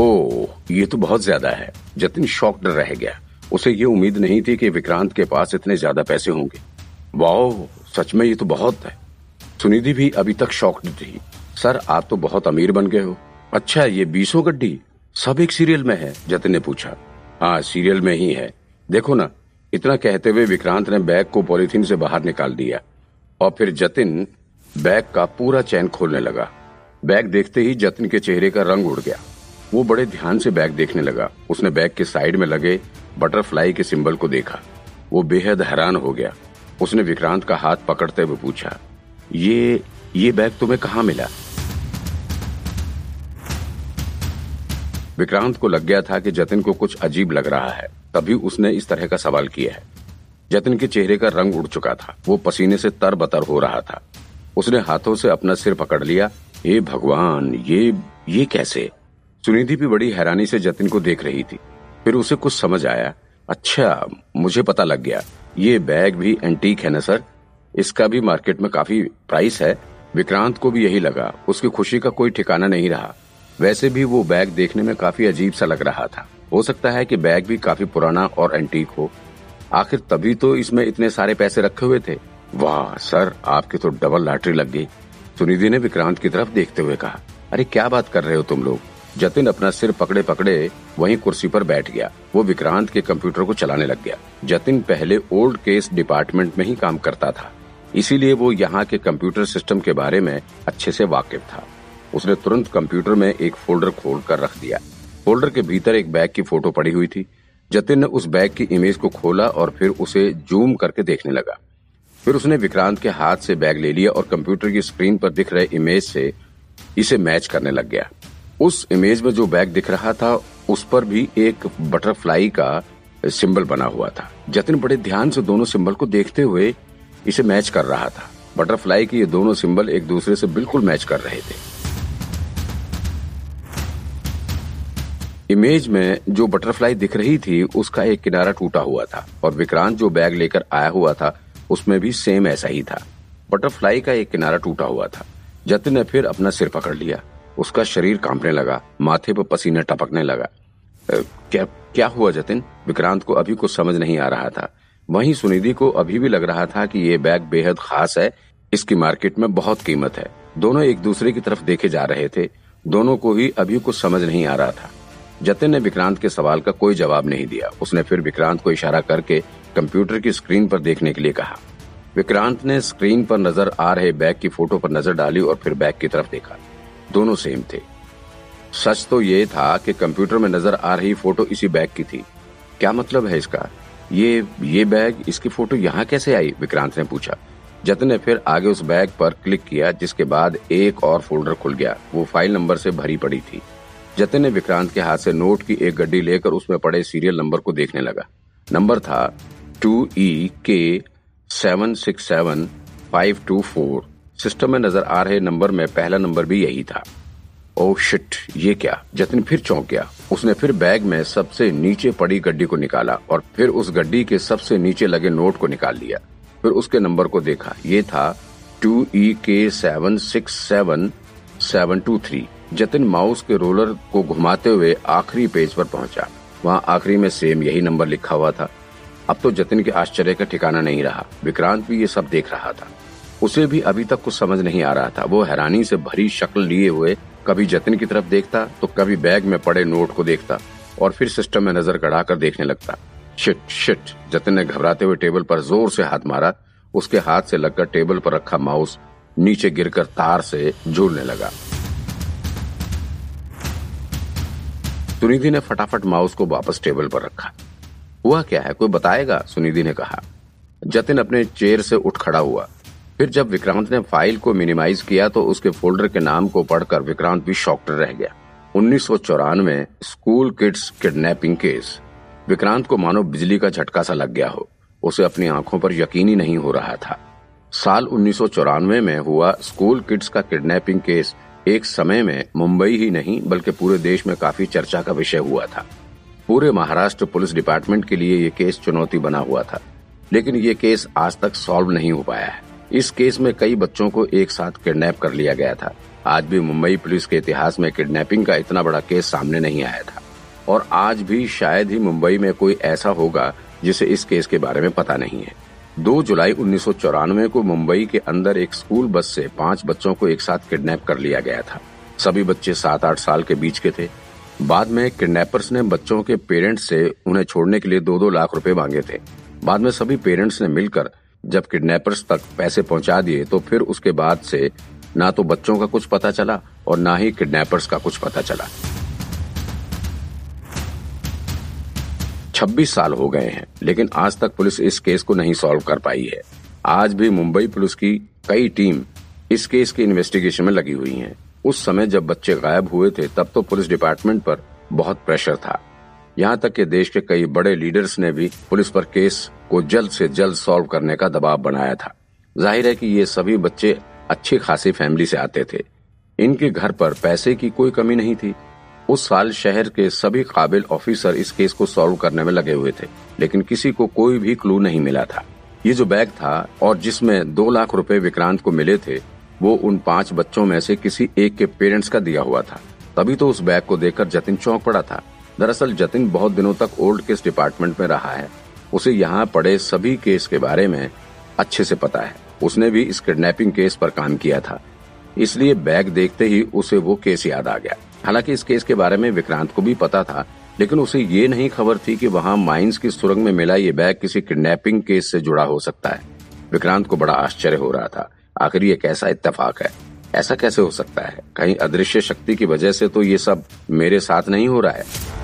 ये तो बहुत ज़्यादा है। जतिन शॉक्ड रह गया। उसे ये उम्मीद नहीं थी कि विक्रांत के पास इतने ज़्यादा पैसे होंगे। वाह सच में ये तो बहुत है। सुनिधि भी अभी तक शॉक्ड थी। सर, आप तो बहुत अमीर बन गए हो। अच्छा ये बीसों गड्डी सब एक सीरियल में है, जतिन ने पूछा। हाँ सीरियल में ही है। देखो ना, इतना कहते हुए विक्रांत ने बैग को पॉलिथीन से बाहर निकाल दिया। और फिर जतिन बैग का पूरा चैन खोलने लगा। बैग देखते ही जतिन के चेहरे का रंग उड़ गया। वो बड़े ध्यान से बैग देखने लगा। उसने बैग के साइड में लगे बटरफ्लाई के सिंबल को देखा। वो बेहद हैरान हो गया। उसने विक्रांत का हाथ पकड़ते हुए पूछा, ये ये बैग तुम्हें कहाँ मिला? विक्रांत को लग गया था कि जतिन को कुछ अजीब लग रहा है। तभी उसने इस तरह का सवाल किया है। जतिन के चेहरे का रंग उड़ चुका था। वो पसीने से तर बतर हो रहा था। उसने हाथों से अपना सिर पकड़ लिया। हे भगवान, ये ये कैसे? सुनिधि भी बड़ी हैरानी से जतिन को देख रही थी। फिर उसे कुछ समझ आया। अच्छा मुझे पता लग गया। ये बैग भी एंटीक है ना, सर? इसका भी मार्केट में काफ़ी प्राइस है। विक्रांत को भी यही लगा। उसकी खुशी का कोई ठिकाना नहीं रहा। वैसे भी वो बैग देखने में काफ़ी अजीब सा लग रहा था। हो सकता है कि बैग भी काफ़ी पुराना और एंटीक हो। आखिर तभी तो इसमें इतने सारे पैसे रखे हुए थे। वाह, सर, आपकी तो डबल लॉटरी लग गई। सुनिधि ने विक्रांत की तरफ़ देखते हुए कहा, अरे, क्या बात कर रहे हो तुम लोग? जतिन अपना सिर पकड़े पकड़े वहीं कुर्सी पर बैठ गया। वो विक्रांत के कंप्यूटर को चलाने लग गया। जतिन पहले ओल्ड केस डिपार्टमेंट में ही काम करता था। इसीलिए वो यहाँ के कंप्यूटर सिस्टम के बारे में अच्छे से वाकिफ था। उसने तुरंत कंप्यूटर में एक फोल्डर खोल कर रख दिया। फोल्डर के भीतर एक बैग की फ़ोटो पड़ी हुई थी। जतिन ने उस बैग की इमेज को खोला और फिर उसे जूम करके देखने लगा। फिर उसने विक्रांत के हाथ से बैग ले लिया और कंप्यूटर की स्क्रीन पर दिख रहे इमेज से इसे मैच करने लग गया। उस इमेज में जो बैग दिख रहा था, उस पर भी एक बटरफ्लाई का सिंबल बना हुआ था। जतिन बड़े ध्यान से दोनों सिंबल को देखते हुए इसे मैच कर रहा था। बटरफ्लाई के ये दोनों सिंबल एक दूसरे से बिल्कुल मैच कर रहे थे। इमेज में जो बटरफ्लाई दिख रही थी, उसका एक किनारा टूटा हुआ था और विक्रांत जो बैग लेकर आया हुआ था, उसमें भी सेम ऐसा ही था। बटरफ्लाई का एक किनारा टूटा हुआ था। जतिन ने फिर अपना सिर पकड़ लिया। उसका शरीर कांपने लगा, माथे पर पसीना टपकने लगा। क्या क्या हुआ जतिन? विक्रांत को अभी कुछ समझ नहीं आ रहा था। वहीं सुनिधि को अभी भी लग रहा था कि ये बैग बेहद खास है, इसकी मार्केट में बहुत कीमत है। दोनों एक दूसरे की तरफ़ देखे जा रहे थे। दोनों को ही अभी कुछ समझ नहीं आ रहा था। जतिन ने विक्रांत के सवाल का कोई जवाब नहीं दिया। उसने फिर विक्रांत को इशारा करके कंप्यूटर की स्क्रीन पर देखने के लिए कहा। विक्रांत ने स्क्रीन पर नज़र आ रहे बैग की फ़ोटो पर नज़र डाली और फिर बैग की तरफ़ देखा। दोनों सेम थे। सच तो ये था कि कंप्यूटर में नज़र आ रही फ़ोटो इसी बैग की थी। क्या मतलब है इसका? ये ये बैग इसकी फ़ोटो यहाँ कैसे आई? विक्रांत ने पूछा। जतिन ने फिर आगे उस बैग पर क्लिक किया, जिसके बाद एक और फोल्डर खुल गया। वो फ़ाइल नंबर से भरी पड़ी थी। जतन ने विक्रांत के हाथ से नोट की एक गड्डी लेकर उसमें पड़े सीरियल नंबर को देखने लगा। नंबर था two E K seven six seven five two four system में नज़र आ रहे नंबर में पहला नंबर भी यही था। ओ शिट ये क्या? जतिन फिर चौंक गया। उसने फिर बैग में सबसे नीचे पड़ी गड्डी को निकाला और फिर उस गड्डी के सबसे नीचे लगे नोट को निकाल लिया। फिर उसके नंबर को देखा। ये था two E K seven six seven seven two three Jatin mouse के रोलर को घुमाते हुए आखिरी पेज पर पहुँचा। वहाँ आखिरी में सेम यही नंबर लिखा हुआ था। अब तो जतिन के आश्चर्य का ठिकाना नहीं रहा। विक्रांत भी ये सब देख रहा था। उसे भी अभी तक कुछ समझ नहीं आ रहा था। वो हैरानी से भरी शक्ल लिए हुए कभी जतिन की तरफ़ देखता तो कभी बैग में पड़े नोट को देखता और फिर सिस्टम में नज़र गड़ाकर देखने लगता। शिट शिट, जतिन ने घबराते हुए टेबल पर ज़ोर से हाथ मारा। उसके हाथ से लगकर टेबल पर रखा माउस नीचे गिरकर तार से झूलने लगा। सुनिधि ने फटाफट माउस को वापस टेबल पर रखा। हुआ क्या है? कोई बताएगा? सुनिधि ने कहा। जतिन अपने चेयर से उठ खड़ा हुआ। फिर जब विक्रांत ने फ़ाइल को मिनिमाइज किया तो उसके फोल्डर के नाम को पढ़कर विक्रांत भी शॉक्ड रह गया। उन्नीस चौरानवे, school kids kidnapping case. Vikrant को मानो बिजली का झटका सा लग गया हो। उसे अपनी आँखों पर यकीन ही नहीं हो रहा था। साल उन्नीस सौ चौरानवे में हुआ स्कूल किड्स का किडनैपिंग केस एक समय में मुंबई ही नहीं, बल्कि पूरे देश में काफ़ी चर्चा का विषय हुआ था। पूरे महाराष्ट्र पुलिस डिपार्टमेंट के लिए ये केस चुनौती बना हुआ था। लेकिन ये केस आज तक सॉल्व नहीं हो पाया है। इस केस में कई बच्चों को एक साथ किडनैप कर लिया गया था। आज भी मुंबई पुलिस के इतिहास में किडनैपिंग का इतना बड़ा केस सामने नहीं आया था। और आज भी शायद ही मुंबई में कोई ऐसा होगा जिसे इस केस के बारे में पता नहीं है। 2 जुलाई उन्नीस सौ चौरानवे को मुंबई के अंदर एक स्कूल बस से पाँच बच्चों को एक साथ किडनैप कर लिया गया था। सभी बच्चे सात आठ साल के बीच के थे। बाद में किडनैपर्स ने बच्चों के पेरेंट्स से उन्हें छोड़ने के लिए दो दो लाख रुपए मांगे थे। बाद में सभी पेरेंट्स ने मिलकर जब किडनैपर्स तक पैसे पहुँचा दिए तो फिर उसके बाद से ना तो बच्चों का कुछ पता चला और ना ही किडनैपर्स का कुछ पता चला। 26 साल हो गए हैं, लेकिन आज तक पुलिस इस केस को नहीं सॉल्व कर पाई है। आज भी मुंबई पुलिस की कई टीम इस केस की इन्वेस्टिगेशन में लगी हुई हैं। उस समय जब बच्चे गायब हुए थे, तब तो पुलिस डिपार्टमेंट पर बहुत प्रेशर था। यहाँ तक कि देश के कई बड़े लीडर्स ने भी पुलिस पर केस को जल्द से जल्द सॉल्व करने का दबाव बनाया था। ज़ाहिर है कि ये सभी बच्चे अच्छी खासी फैमिली से आते थे। इनके घर पर पैसे की कोई कमी नहीं थी। उस साल शहर के सभी काबिल ऑफिसर इस केस को सॉल्व करने में लगे हुए थे, लेकिन किसी को कोई भी क्लू नहीं मिला था। ये जो बैग था और जिसमें दो लाख रुपए विक्रांत को मिले थे, वो उन पाँच बच्चों में से किसी एक के पेरेंट्स का दिया हुआ था। तभी तो उस बैग को देखकर जतिन चौंक पड़ा था। दरअसल जतिन बहुत दिनों तक ओल्ड केस डिपार्टमेंट में रहा है। उसे यहाँ पड़े सभी केस के बारे में अच्छे से पता है। उसने भी इस किडनैपिंग केस पर काम किया था। इसलिए बैग देखते ही उसे वो केस याद आ गया। हालाँकि इस केस के बारे में विक्रांत को भी पता था, लेकिन उसे ये नहीं खबर थी कि वहाँ माइंस की सुरंग में मिला ये बैग किसी किडनैपिंग केस से जुड़ा हो सकता है। विक्रांत को बड़ा आश्चर्य हो रहा था। आखिर ये कैसा इत्तेफाक है? ऐसा कैसे हो सकता है? कहीं अदृश्य शक्ति की वजह से तो ये सब मेरे साथ नहीं हो रहा है।